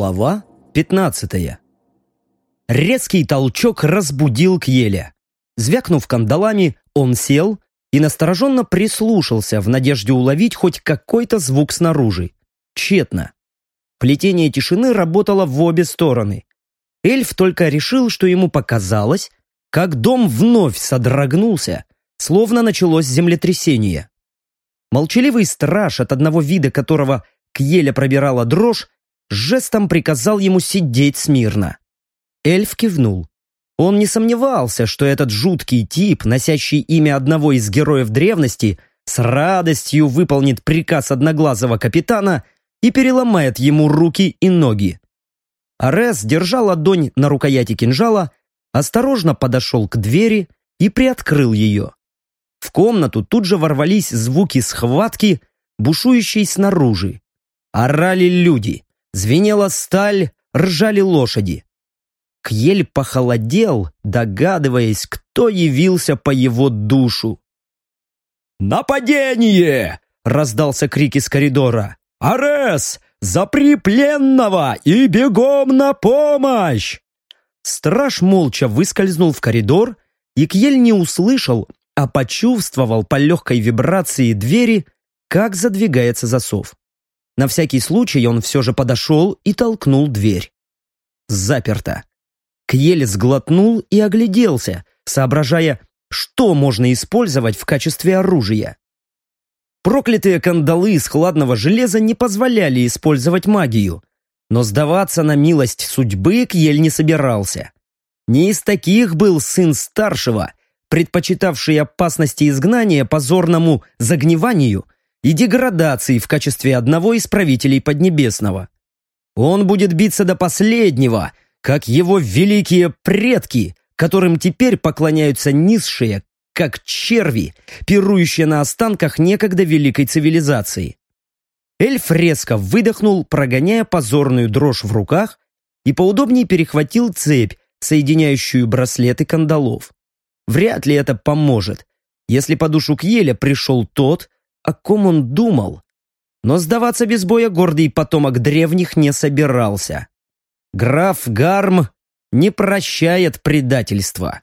Глава 15 Резкий толчок разбудил Кьеля. Звякнув кандалами, он сел и настороженно прислушался в надежде уловить хоть какой-то звук снаружи. Тщетно. Плетение тишины работало в обе стороны. Эльф только решил, что ему показалось, как дом вновь содрогнулся, словно началось землетрясение. Молчаливый страж, от одного вида которого Кьеля пробирала дрожь, жестом приказал ему сидеть смирно. Эльф кивнул. Он не сомневался, что этот жуткий тип, носящий имя одного из героев древности, с радостью выполнит приказ одноглазого капитана и переломает ему руки и ноги. Арес держал ладонь на рукояти кинжала, осторожно подошел к двери и приоткрыл ее. В комнату тут же ворвались звуки схватки, бушующей снаружи. Орали люди, звенела сталь, ржали лошади. Кьель похолодел, догадываясь, кто явился по его душу. «Нападение!» — раздался крик из коридора. «Арес! Запри пленного и бегом на помощь!» Страж молча выскользнул в коридор, и Кьель не услышал, а почувствовал по легкой вибрации двери, как задвигается засов. На всякий случай он все же подошел и толкнул дверь. Заперто. Кьель сглотнул и огляделся, соображая, что можно использовать в качестве оружия. Проклятые кандалы из хладного железа не позволяли использовать магию, но сдаваться на милость судьбы Кьель не собирался. Не из таких был сын старшего, предпочитавший опасности изгнания позорному загниванию и деградации в качестве одного из правителей Поднебесного. Он будет биться до последнего, как его великие предки, которым теперь поклоняются низшие, как черви, пирующие на останках некогда великой цивилизации. Эльф резко выдохнул, прогоняя позорную дрожь в руках, и поудобнее перехватил цепь, соединяющую браслеты кандалов. Вряд ли это поможет, если по душу Кьеля пришел тот, о ком он думал. Но сдаваться без боя гордый потомок древних не собирался. Граф Гарм не прощает предательства.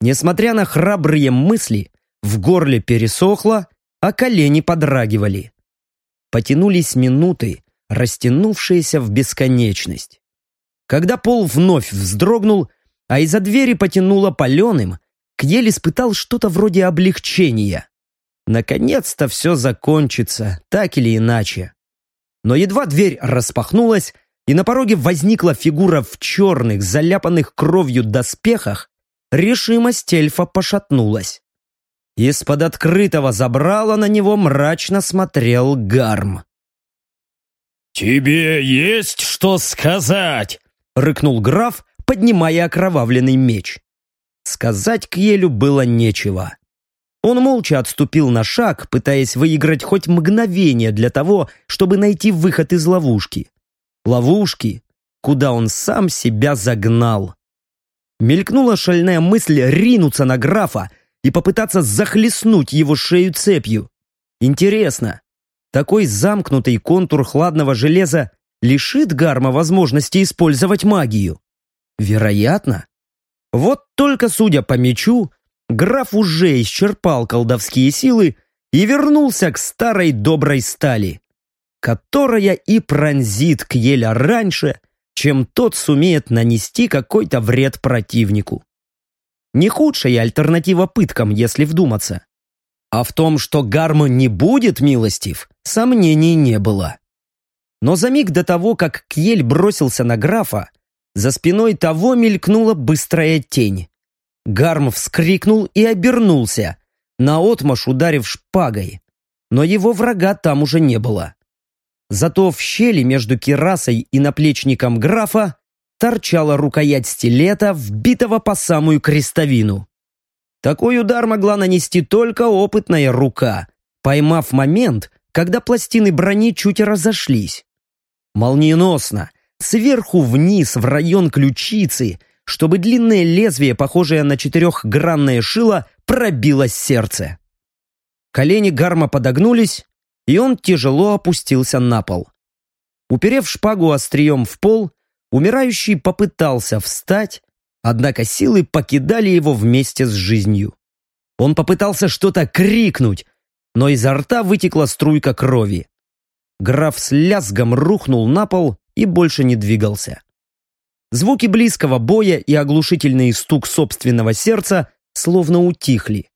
Несмотря на храбрые мысли, в горле пересохло, а колени подрагивали. Потянулись минуты, растянувшиеся в бесконечность. Когда пол вновь вздрогнул, а из-за двери потянуло паленым, Кьель испытал что-то вроде облегчения. Наконец-то все закончится, так или иначе. Но едва дверь распахнулась, и на пороге возникла фигура в черных, заляпанных кровью доспехах, решимость эльфа пошатнулась. Из-под открытого забрала на него мрачно смотрел Гарм. «Тебе есть что сказать?» — рыкнул граф, поднимая окровавленный меч. Сказать Кьелю было нечего. Он молча отступил на шаг, пытаясь выиграть хоть мгновение для того, чтобы найти выход из ловушки ловушки, куда он сам себя загнал. Мелькнула шальная мысль ринуться на графа и попытаться захлестнуть его шею цепью. Интересно, такой замкнутый контур хладного железа лишит Гарма возможности использовать магию? Вероятно. Вот только судя по мечу, граф уже исчерпал колдовские силы и вернулся к старой доброй стали которая и пронзит Кьеля раньше, чем тот сумеет нанести какой-то вред противнику. Не худшая альтернатива пыткам, если вдуматься. А в том, что Гарм не будет милостив, сомнений не было. Но за миг до того, как Кьель бросился на графа, за спиной того мелькнула быстрая тень. Гарм вскрикнул и обернулся, наотмашь ударив шпагой. Но его врага там уже не было. Зато в щели между кирасой и наплечником графа торчала рукоять стилета, вбитого по самую крестовину. Такой удар могла нанести только опытная рука, поймав момент, когда пластины брони чуть разошлись. Молниеносно, сверху вниз в район ключицы, чтобы длинное лезвие, похожее на четырехгранное шило, пробило сердце. Колени гарма подогнулись, и он тяжело опустился на пол. Уперев шпагу острием в пол, умирающий попытался встать, однако силы покидали его вместе с жизнью. Он попытался что-то крикнуть, но изо рта вытекла струйка крови. Граф с лязгом рухнул на пол и больше не двигался. Звуки близкого боя и оглушительный стук собственного сердца словно утихли.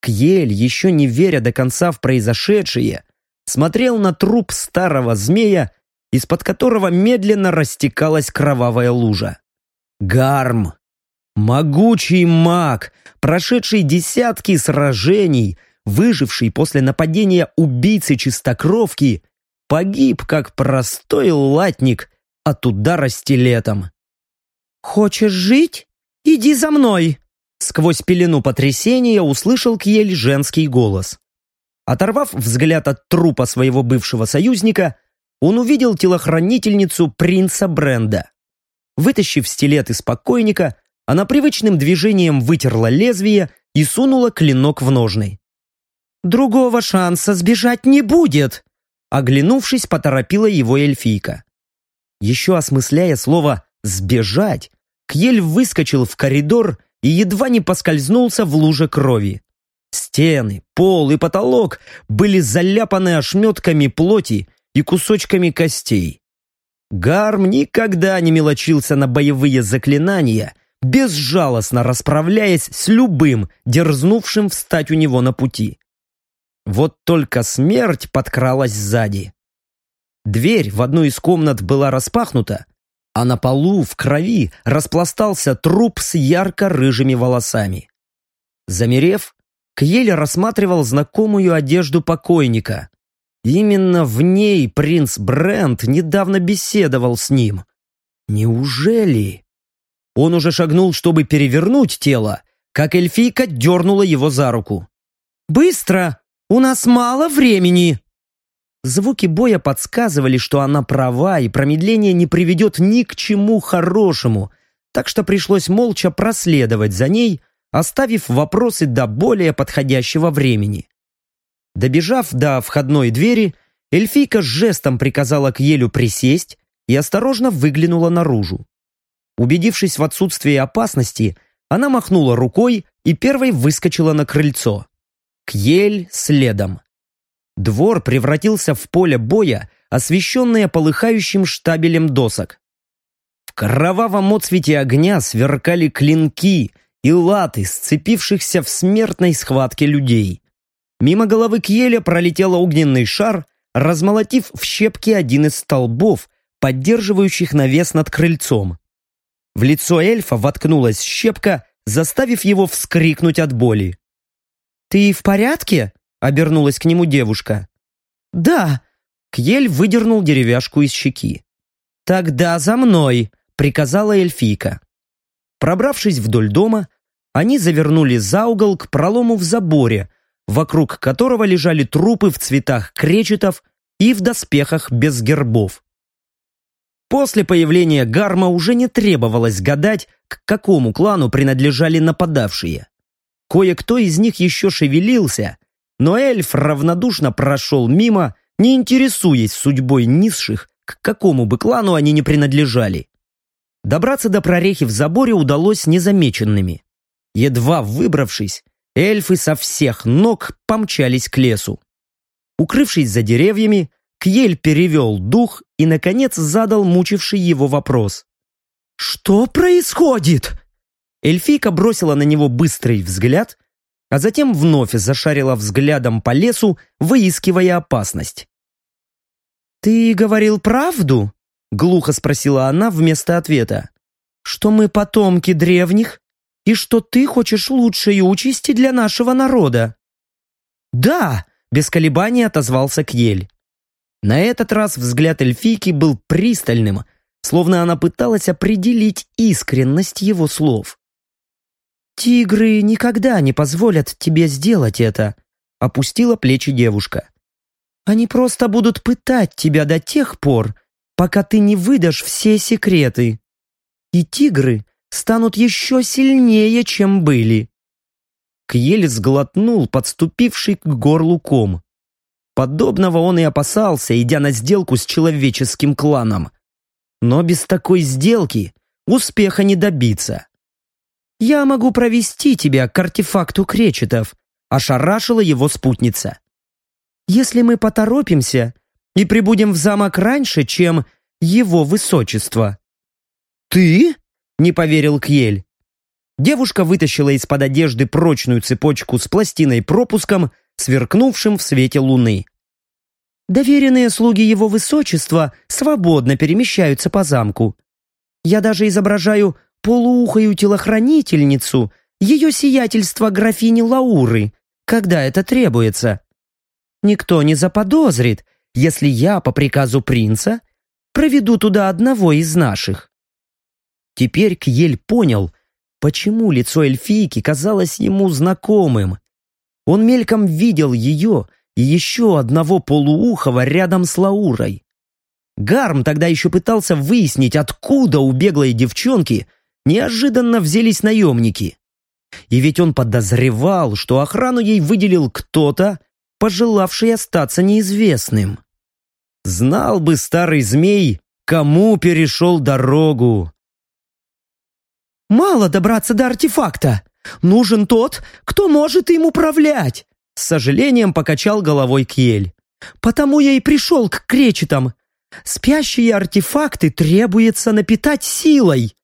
Кьель, еще не веря до конца в произошедшее, смотрел на труп старого змея, из-под которого медленно растекалась кровавая лужа. Гарм! Могучий маг, прошедший десятки сражений, выживший после нападения убийцы чистокровки, погиб как простой латник от удара стилетом. «Хочешь жить? Иди за мной!» Сквозь пелену потрясения услышал Кьель женский голос. Оторвав взгляд от трупа своего бывшего союзника, он увидел телохранительницу принца Бренда. Вытащив стилет из покойника, она привычным движением вытерла лезвие и сунула клинок в ножны. «Другого шанса сбежать не будет!» Оглянувшись, поторопила его эльфийка. Еще осмысляя слово «сбежать», Кьель выскочил в коридор и едва не поскользнулся в луже крови. Стены, пол и потолок были заляпаны ошметками плоти и кусочками костей. Гарм никогда не мелочился на боевые заклинания, безжалостно расправляясь с любым, дерзнувшим встать у него на пути. Вот только смерть подкралась сзади. Дверь в одну из комнат была распахнута, а на полу в крови распластался труп с ярко-рыжими волосами. Замерев, Кьель рассматривал знакомую одежду покойника. Именно в ней принц Брент недавно беседовал с ним. Неужели? Он уже шагнул, чтобы перевернуть тело, как эльфийка дернула его за руку. «Быстро! У нас мало времени!» Звуки боя подсказывали, что она права, и промедление не приведет ни к чему хорошему, так что пришлось молча проследовать за ней, оставив вопросы до более подходящего времени. Добежав до входной двери, эльфийка жестом приказала Кьелю присесть и осторожно выглянула наружу. Убедившись в отсутствии опасности, она махнула рукой и первой выскочила на крыльцо. Кьель следом. Двор превратился в поле боя, освещенное полыхающим штабелем досок. В кровавом отсвете огня сверкали клинки и латы сцепившихся в смертной схватке людей. Мимо головы Кьеля пролетел огненный шар, размолотив в щепки один из столбов, поддерживающих навес над крыльцом. В лицо эльфа воткнулась щепка, заставив его вскрикнуть от боли. «Ты в порядке?» — обернулась к нему девушка. «Да!» — Кьель выдернул деревяшку из щеки. «Тогда за мной!» — приказала эльфийка. Пробравшись вдоль дома, они завернули за угол к пролому в заборе, вокруг которого лежали трупы в цветах кречетов и в доспехах без гербов. После появления Гарма уже не требовалось гадать, к какому клану принадлежали нападавшие. Кое-кто из них еще шевелился, но эльф равнодушно прошел мимо, не интересуясь судьбой низших, к какому бы клану они не принадлежали. Добраться до прорехи в заборе удалось незамеченными. Едва выбравшись, эльфы со всех ног помчались к лесу. Укрывшись за деревьями, Кьель перевел дух и, наконец, задал мучивший его вопрос. «Что происходит?» Эльфийка бросила на него быстрый взгляд, а затем вновь зашарила взглядом по лесу, выискивая опасность. «Ты говорил правду?» — глухо спросила она вместо ответа. «Что мы потомки древних и что ты хочешь лучшей участи для нашего народа?» «Да!» — без колебаний отозвался Кьель. На этот раз взгляд эльфийки был пристальным, словно она пыталась определить искренность его слов. «Тигры никогда не позволят тебе сделать это», — опустила плечи девушка. «Они просто будут пытать тебя до тех пор, пока ты не выдашь все секреты. И тигры станут еще сильнее, чем были». Кьель сглотнул подступивший к горлу ком. Подобного он и опасался, идя на сделку с человеческим кланом. Но без такой сделки успеха не добиться. «Я могу провести тебя к артефакту кречетов», ошарашила его спутница. «Если мы поторопимся и прибудем в замок раньше, чем его высочество». «Ты?» — не поверил Кьель. Девушка вытащила из-под одежды прочную цепочку с пластиной-пропуском, сверкнувшим в свете луны. Доверенные слуги его высочества свободно перемещаются по замку. Я даже изображаю полуухою телохранительницу, ее сиятельство графини Лауры, когда это требуется. Никто не заподозрит, если я по приказу принца проведу туда одного из наших. Теперь Кьель понял, почему лицо эльфийки казалось ему знакомым. Он мельком видел ее и еще одного полуухого рядом с Лаурой. Гарм тогда еще пытался выяснить, откуда у беглой девчонки неожиданно взялись наемники. И ведь он подозревал, что охрану ей выделил кто-то, пожелавший остаться неизвестным. Знал бы старый змей, кому перешел дорогу. «Мало добраться до артефакта. Нужен тот, кто может им управлять!» С сожалением покачал головой Кьель. «Потому я и пришел к кречетам. Спящие артефакты требуется напитать силой!»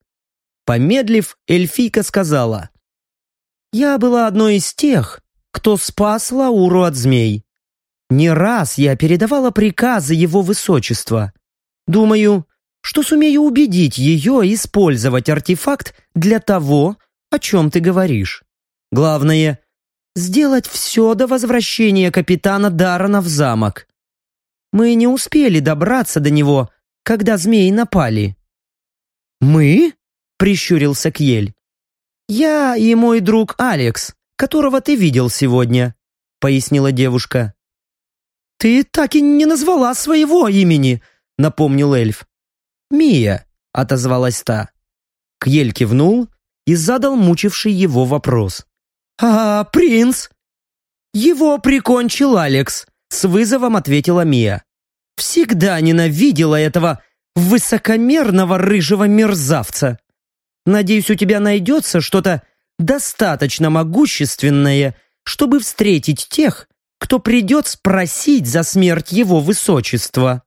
Помедлив, эльфийка сказала. «Я была одной из тех, кто спас Лауру от змей. Не раз я передавала приказы его высочества. Думаю, что сумею убедить ее использовать артефакт для того, о чем ты говоришь. Главное — сделать все до возвращения капитана Дарана в замок. Мы не успели добраться до него, когда змеи напали». «Мы?» — прищурился Кьель. «Я и мой друг Алекс, которого ты видел сегодня», — пояснила девушка. «Ты так и не назвала своего имени», — напомнил эльф. «Мия», — отозвалась та. Кьель кивнул и задал мучивший его вопрос. «А принц?» «Его прикончил Алекс», — с вызовом ответила Мия. «Всегда ненавидела этого высокомерного рыжего мерзавца. Надеюсь, у тебя найдется что-то достаточно могущественное, чтобы встретить тех, кто придет спросить за смерть его высочества».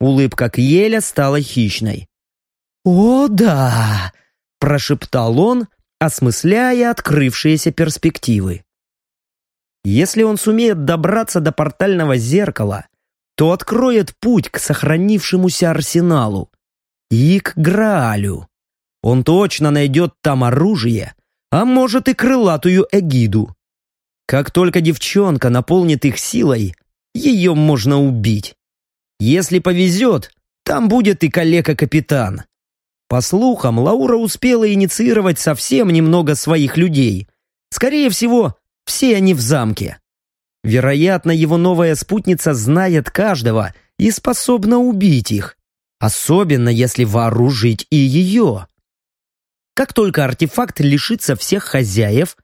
Улыбка Кьеля стала хищной. «О, да!» – прошептал он, осмысляя открывшиеся перспективы. Если он сумеет добраться до портального зеркала, то откроет путь к сохранившемуся арсеналу и к Граалю. Он точно найдет там оружие, а может и крылатую эгиду. Как только девчонка наполнит их силой, ее можно убить. Если повезет, там будет и коллега-капитан. По слухам, Лаура успела инициировать совсем немного своих людей. Скорее всего, все они в замке. Вероятно, его новая спутница знает каждого и способна убить их. Особенно, если вооружить и ее. Как только артефакт лишится всех хозяев,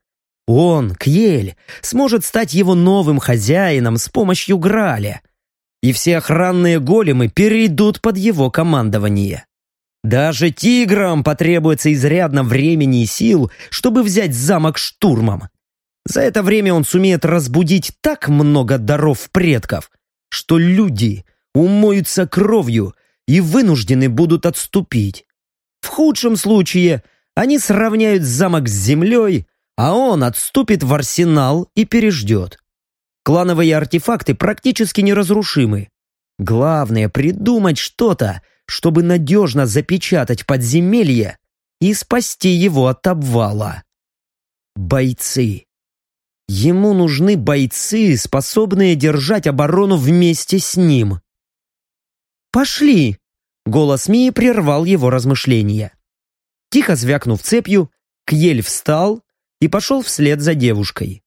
он, Кьель, сможет стать его новым хозяином с помощью Граля. И все охранные големы перейдут под его командование. Даже тиграм потребуется изрядно времени и сил, чтобы взять замок штурмом. За это время он сумеет разбудить так много даров предков, что люди умоются кровью и вынуждены будут отступить. В худшем случае они сравняют замок с землей, а он отступит в арсенал и переждет. Клановые артефакты практически неразрушимы. Главное придумать что-то, чтобы надежно запечатать подземелье и спасти его от обвала. Бойцы. Ему нужны бойцы, способные держать оборону вместе с ним. «Пошли!» — голос Мии прервал его размышления. Тихо звякнув цепью, Кьель встал и пошел вслед за девушкой.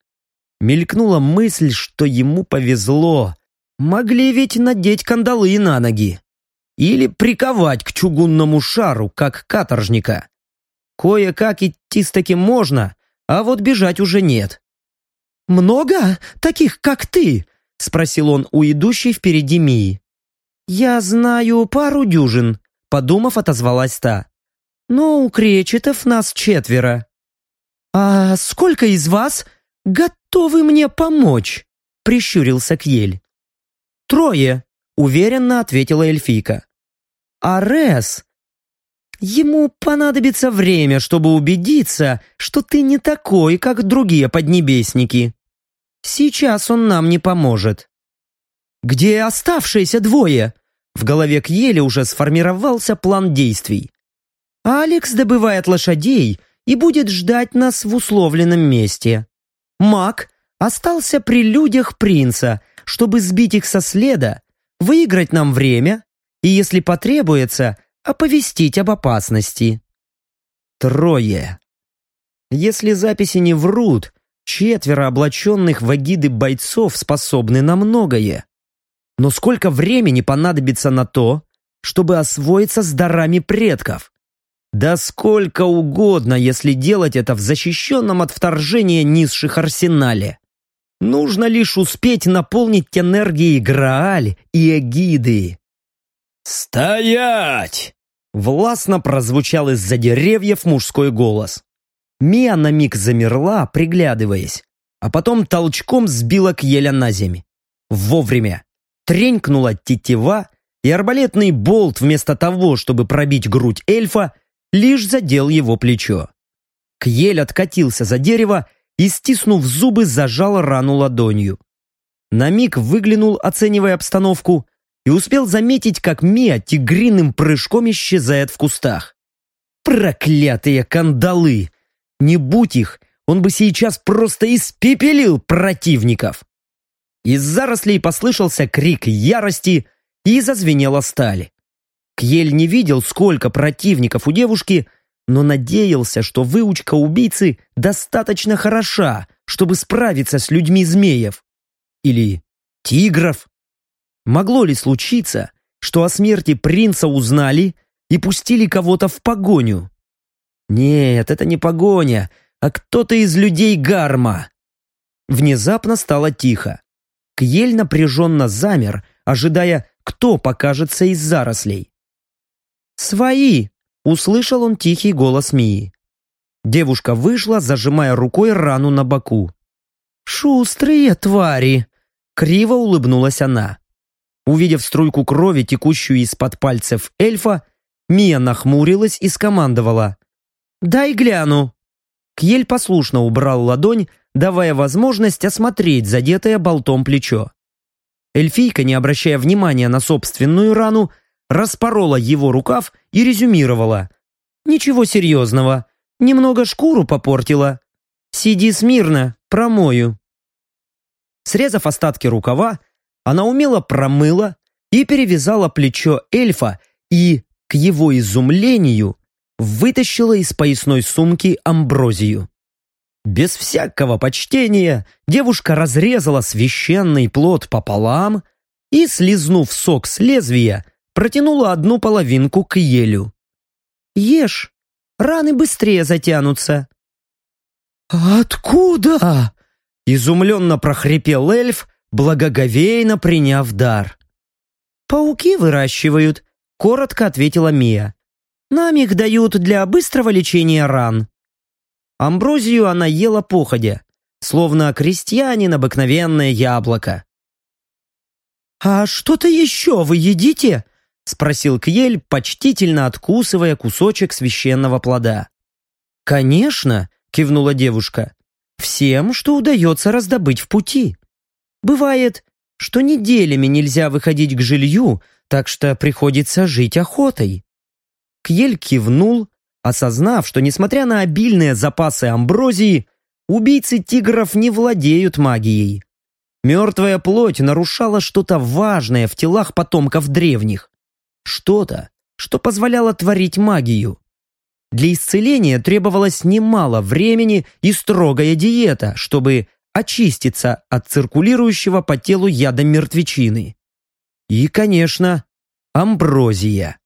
Мелькнула мысль, что ему повезло. Могли ведь надеть кандалы на ноги. Или приковать к чугунному шару, как каторжника. Кое-как идти с таким можно, а вот бежать уже нет. «Много таких, как ты?» спросил он у идущей впереди Мии. «Я знаю пару дюжин», — подумав, отозвалась та. «Но у кречетов нас четверо». «А сколько из вас готовы мне помочь?» — прищурился Кьель. «Трое», — уверенно ответила эльфийка. «Арес Ему понадобится время, чтобы убедиться, что ты не такой, как другие поднебесники. Сейчас он нам не поможет. Где оставшиеся двое? В голове Кьеля уже сформировался план действий. Алекс добывает лошадей и будет ждать нас в условленном месте. Мак остался при людях принца, чтобы сбить их со следа, выиграть нам время и, если потребуется, оповестить об опасности. Трое. Если записи не врут, четверо облаченных в агиды бойцов способны на многое. Но сколько времени понадобится на то, чтобы освоиться с дарами предков? Да сколько угодно, если делать это в защищенном от вторжения низших арсенале. Нужно лишь успеть наполнить энергией Грааль и Эгиды. «Стоять!» Властно прозвучал из-за деревьев мужской голос. Мия на миг замерла, приглядываясь, а потом толчком сбила Кьеля на земь. Вовремя. Тренькнула тетива, и арбалетный болт вместо того, чтобы пробить грудь эльфа, лишь задел его плечо. Кьель откатился за дерево и, стиснув зубы, зажал рану ладонью. На миг выглянул, оценивая обстановку, и успел заметить, как Мия тигриным прыжком исчезает в кустах. Проклятые кандалы! Не будь их, он бы сейчас просто испепелил противников. Из зарослей послышался крик ярости и зазвенела сталь. Кьель не видел, сколько противников у девушки, но надеялся, что выучка убийцы достаточно хороша, чтобы справиться с людьми змеев. Или тигров. Могло ли случиться, что о смерти принца узнали и пустили кого-то в погоню? Нет, это не погоня, а кто-то из людей Гарма. Внезапно стало тихо. Кьель напряженно замер, ожидая, кто покажется из зарослей. «Свои!» — услышал он тихий голос Мии. Девушка вышла, зажимая рукой рану на боку. «Шустрые твари!» — криво улыбнулась она. Увидев струйку крови, текущую из-под пальцев эльфа, Мия нахмурилась и скомандовала. «Дай гляну!» Кьель послушно убрал ладонь, давая возможность осмотреть задетое болтом плечо. Эльфийка, не обращая внимания на собственную рану, распорола его рукав и резюмировала. «Ничего серьезного. Немного шкуру попортила. Сиди смирно, промою». Срезав остатки рукава, она умело промыла и перевязала плечо эльфа и, к его изумлению, вытащила из поясной сумки амброзию. Без всякого почтения девушка разрезала священный плод пополам и, слизнув сок с лезвия, протянула одну половинку к елю. «Ешь, раны быстрее затянутся». «Откуда?» — изумленно прохрипел эльф, благоговейно приняв дар. «Пауки выращивают», — коротко ответила Мия. «Нам их дают для быстрого лечения ран». Амброзию она ела походя, словно крестьянин обыкновенное яблоко. «А что-то еще вы едите?» — спросил Кьель, почтительно откусывая кусочек священного плода. «Конечно», — кивнула девушка, — «всем, что удается раздобыть в пути». Бывает, что неделями нельзя выходить к жилью, так что приходится жить охотой. Кьель кивнул, осознав, что, несмотря на обильные запасы амброзии, убийцы тигров не владеют магией. Мертвая плоть нарушала что-то важное в телах потомков древних. Что-то, что позволяло творить магию. Для исцеления требовалось немало времени и строгая диета, чтобы очиститься от циркулирующего по телу яда мертвечины. И, конечно, амброзия.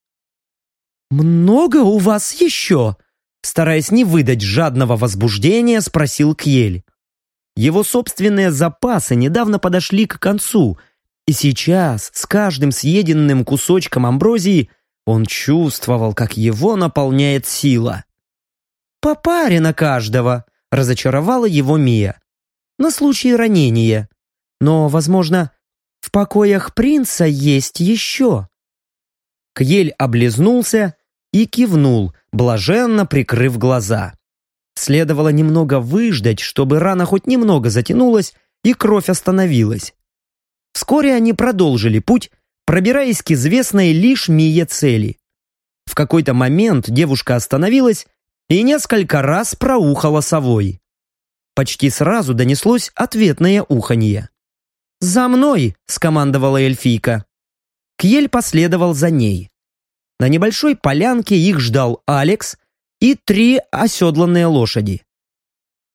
«Много у вас еще?» Стараясь не выдать жадного возбуждения, спросил Кьель. Его собственные запасы недавно подошли к концу, и сейчас с каждым съеденным кусочком амброзии он чувствовал, как его наполняет сила. «По паре на каждого», — разочаровала его Мия. «На случай ранения. Но, возможно, в покоях принца есть еще». Кьель облизнулся и кивнул, блаженно прикрыв глаза. Следовало немного выждать, чтобы рана хоть немного затянулась и кровь остановилась. Вскоре они продолжили путь, пробираясь к известной лишь Мие цели. В какой-то момент девушка остановилась и несколько раз проухала совой. Почти сразу донеслось ответное уханье. «За мной!» — скомандовала эльфийка. Кьель последовал за ней. На небольшой полянке их ждал Алекс и три оседланные лошади.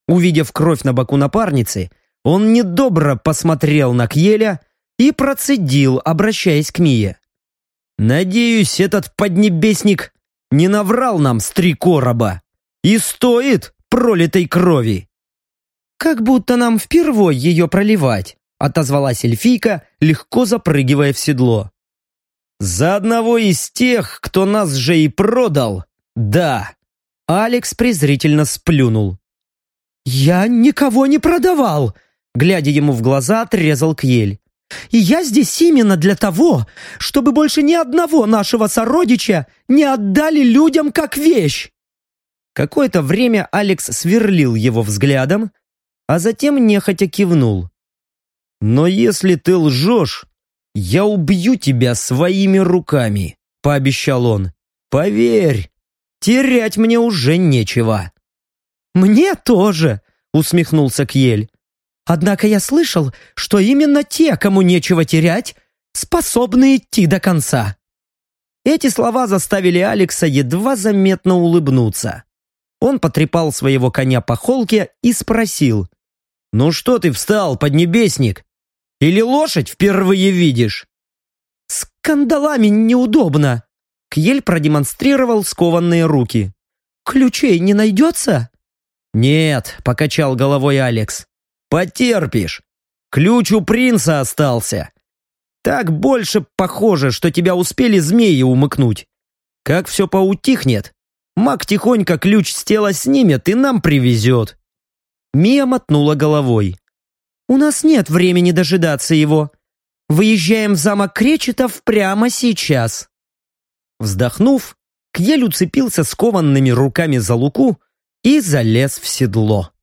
Увидев кровь на боку напарницы, он недобро посмотрел на Кьеля и процедил, обращаясь к Мие. «Надеюсь, этот поднебесник не наврал нам с три короба и стоит пролитой крови». «Как будто нам впервой ее проливать», отозвалась эльфийка, легко запрыгивая в седло. «За одного из тех, кто нас же и продал, да!» Алекс презрительно сплюнул. «Я никого не продавал!» Глядя ему в глаза, отрезал Кьель. «И я здесь именно для того, чтобы больше ни одного нашего сородича не отдали людям как вещь!» Какое-то время Алекс сверлил его взглядом, а затем нехотя кивнул. «Но если ты лжешь, я убью тебя своими руками», — пообещал он. «Поверь, терять мне уже нечего». «Мне тоже», — усмехнулся Кьель. «Однако я слышал, что именно те, кому нечего терять, способны идти до конца». Эти слова заставили Алекса едва заметно улыбнуться. Он потрепал своего коня по холке и спросил. «Ну что ты встал, поднебесник? Или лошадь впервые видишь?» «С кандалами неудобно!» Кьель продемонстрировал скованные руки. «Ключей не найдется?» «Нет», — покачал головой Алекс. «Потерпишь. Ключ у принца остался. Так больше похоже, что тебя успели змеи умыкнуть. Как все поутихнет, маг тихонько ключ с тела снимет и нам привезет». Мия мотнула головой. У нас нет времени дожидаться его. Выезжаем в замок Кречетов прямо сейчас». Вздохнув, Кьель уцепился скованными руками за луку и залез в седло.